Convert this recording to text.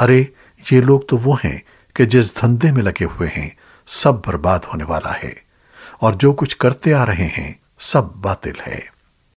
अरे, ये लोग तो वो हैं कि जिस धंधे में लगे हुए हैं, सब बर्बाद होने वाला है। और जो कुछ करते आ रहे हैं, सब बातिल है।